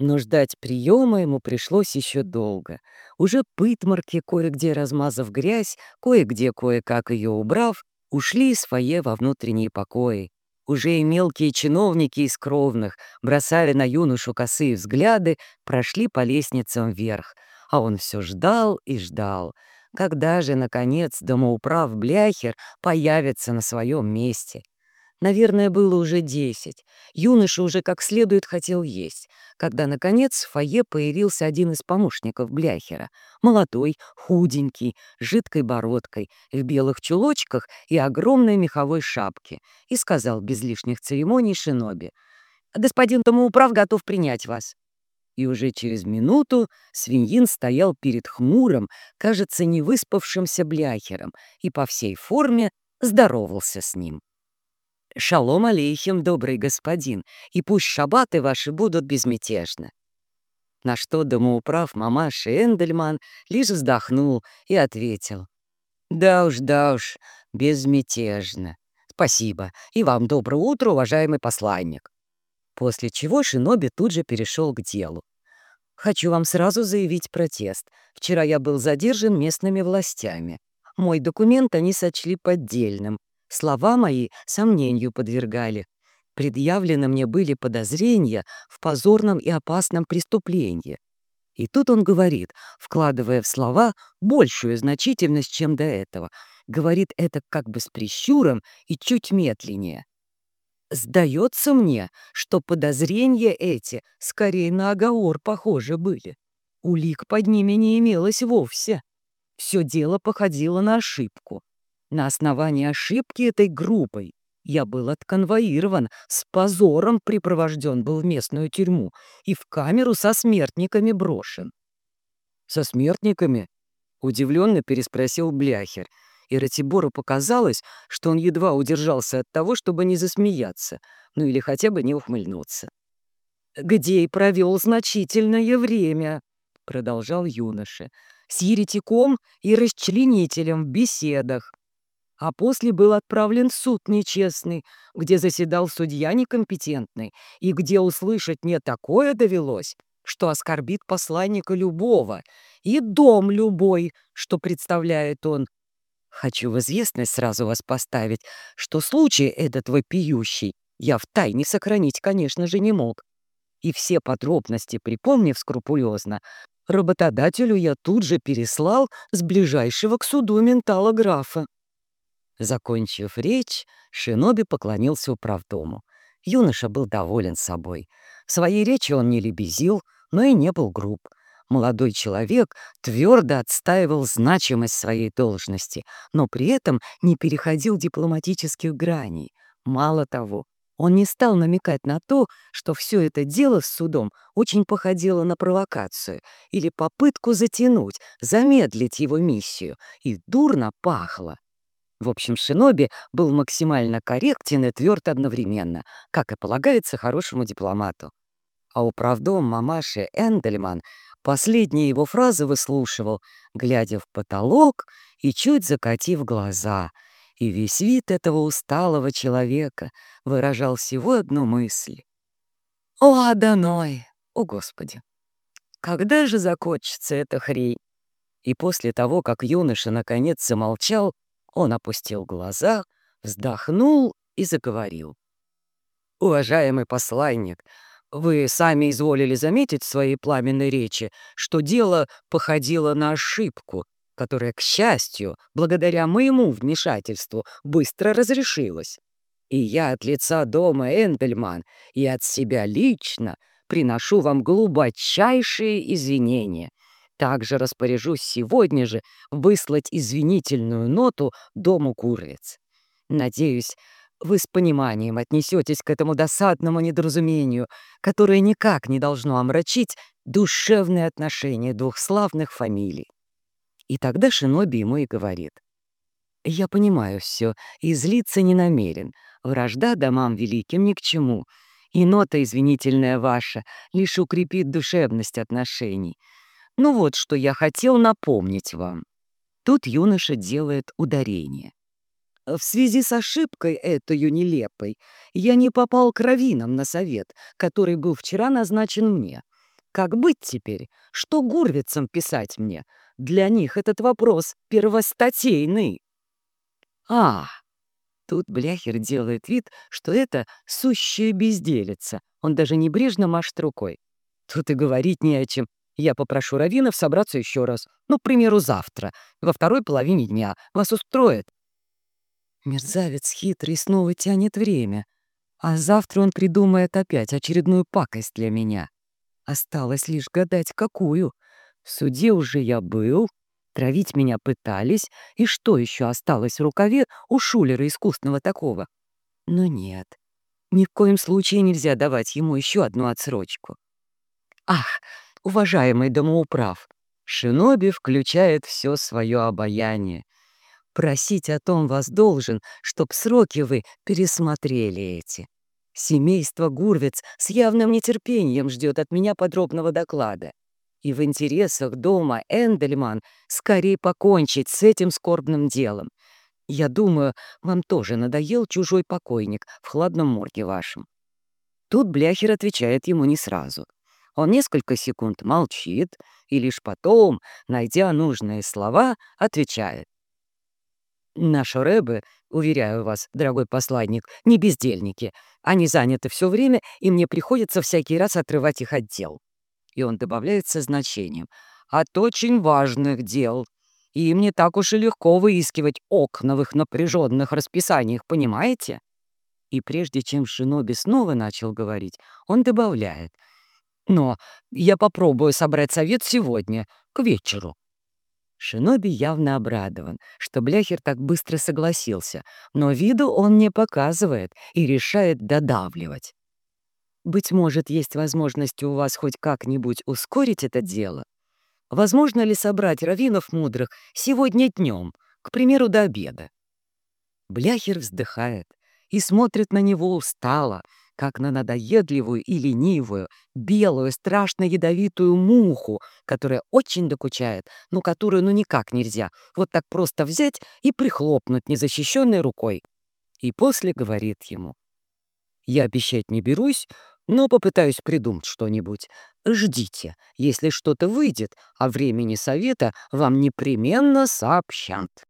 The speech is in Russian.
Но ждать приема ему пришлось еще долго. Уже пытмарки, кое-где размазав грязь, кое-где кое-как ее убрав, ушли из во внутренние покои. Уже и мелкие чиновники из кровных бросали на юношу косые взгляды, прошли по лестницам вверх, а он все ждал и ждал. Когда же, наконец, домоуправ Бляхер появится на своем месте? Наверное, было уже десять. Юноша уже как следует хотел есть, когда, наконец, в фойе появился один из помощников Бляхера. Молодой, худенький, с жидкой бородкой, в белых чулочках и огромной меховой шапке, и сказал без лишних церемоний Шиноби. «Господин Томоуправ готов принять вас». И уже через минуту свиньин стоял перед хмурым, кажется, невыспавшимся Бляхером и по всей форме здоровался с ним. «Шалом алейхим, добрый господин, и пусть шабаты ваши будут безмятежны». На что домоуправ мамаши Эндельман лишь вздохнул и ответил. «Да уж, да уж, безмятежно. Спасибо, и вам доброе утро, уважаемый посланник». После чего Шиноби тут же перешел к делу. «Хочу вам сразу заявить протест. Вчера я был задержан местными властями. Мой документ они сочли поддельным, Слова мои сомнению подвергали. Предъявлены мне были подозрения в позорном и опасном преступлении. И тут он говорит, вкладывая в слова большую значительность, чем до этого. Говорит это как бы с прищуром и чуть медленнее. Сдается мне, что подозрения эти скорее на оговор похожи были. Улик под ними не имелось вовсе. Все дело походило на ошибку. На основании ошибки этой группой я был отконвоирован, с позором припровожден был в местную тюрьму и в камеру со смертниками брошен. «Со смертниками?» — удивленно переспросил Бляхер, и Ратибору показалось, что он едва удержался от того, чтобы не засмеяться, ну или хотя бы не ухмыльнуться. «Где и провел значительное время», — продолжал юноша, — «с еретиком и расчленителем в беседах, а после был отправлен в суд нечестный, где заседал судья некомпетентный, и где услышать мне такое довелось, что оскорбит посланника любого, и дом любой, что представляет он. Хочу в известность сразу вас поставить, что случай этот вопиющий я в тайне сохранить, конечно же, не мог. И все подробности, припомнив скрупулезно, работодателю я тут же переслал с ближайшего к суду ментала графа. Закончив речь, Шиноби поклонился управдому. Юноша был доволен собой. В своей речи он не лебезил, но и не был груб. Молодой человек твердо отстаивал значимость своей должности, но при этом не переходил дипломатических граней. Мало того, он не стал намекать на то, что все это дело с судом очень походило на провокацию или попытку затянуть, замедлить его миссию, и дурно пахло. В общем, Шиноби был максимально корректен и тверд одновременно, как и полагается хорошему дипломату. А управдом мамаши Эндельман последние его фразы выслушивал, глядя в потолок и чуть закатив глаза. И весь вид этого усталого человека выражал всего одну мысль. «О, Адоной! О, Господи! Когда же закончится эта хрень?» И после того, как юноша наконец замолчал, он опустил глаза, вздохнул и заговорил. «Уважаемый посланник, вы сами изволили заметить в своей пламенной речи, что дело походило на ошибку, которая, к счастью, благодаря моему вмешательству, быстро разрешилась. И я от лица дома Эндельман и от себя лично приношу вам глубочайшие извинения также распоряжусь сегодня же выслать извинительную ноту дому куриц. Надеюсь, вы с пониманием отнесетесь к этому досадному недоразумению, которое никак не должно омрачить душевные отношения двух славных фамилий. И тогда Шиноби ему и говорит. «Я понимаю все и злиться не намерен. Вражда домам великим ни к чему. И нота извинительная ваша лишь укрепит душевность отношений. Ну вот, что я хотел напомнить вам. Тут юноша делает ударение. В связи с ошибкой этой нелепой я не попал к раввинам на совет, который был вчера назначен мне. Как быть теперь? Что гурвицам писать мне? Для них этот вопрос первостатейный. А, тут Бляхер делает вид, что это сущая безделица. Он даже небрежно машет рукой. Тут и говорить не о чем. Я попрошу раввинов собраться еще раз. Ну, к примеру, завтра, во второй половине дня. Вас устроит? Мерзавец хитрый снова тянет время. А завтра он придумает опять очередную пакость для меня. Осталось лишь гадать, какую. В суде уже я был, травить меня пытались, и что еще осталось в рукаве у шулера искусного такого? Но нет, ни в коем случае нельзя давать ему еще одну отсрочку. Ах, уважаемый домоуправ, Шиноби включает все свое обаяние. Просить о том вас должен, чтоб сроки вы пересмотрели эти. Семейство Гурвиц с явным нетерпением ждет от меня подробного доклада. И в интересах дома Эндельман скорее покончить с этим скорбным делом. Я думаю, вам тоже надоел чужой покойник в хладном морге вашем. Тут Бляхер отвечает ему не сразу. Он несколько секунд молчит и лишь потом, найдя нужные слова, отвечает. Наши рэбы, уверяю вас, дорогой посланник, не бездельники. Они заняты все время, и мне приходится всякий раз отрывать их от дел. И он добавляет со значением. От очень важных дел. И им не так уж и легко выискивать окна в их напряженных расписаниях, понимаете? И прежде чем Шиноби снова начал говорить, он добавляет. Но я попробую собрать совет сегодня, к вечеру. Шиноби явно обрадован, что Бляхер так быстро согласился, но виду он не показывает и решает додавливать. Быть может, есть возможность у вас хоть как-нибудь ускорить это дело? Возможно ли собрать раввинов мудрых сегодня днем, к примеру, до обеда? Бляхер вздыхает и смотрит на него устало, как на надоедливую и ленивую, белую, страшно ядовитую муху, которая очень докучает, но которую ну никак нельзя вот так просто взять и прихлопнуть незащищенной рукой. И после говорит ему. «Я обещать не берусь, но попытаюсь придумать что-нибудь. Ждите, если что-то выйдет, а времени совета вам непременно сообщат».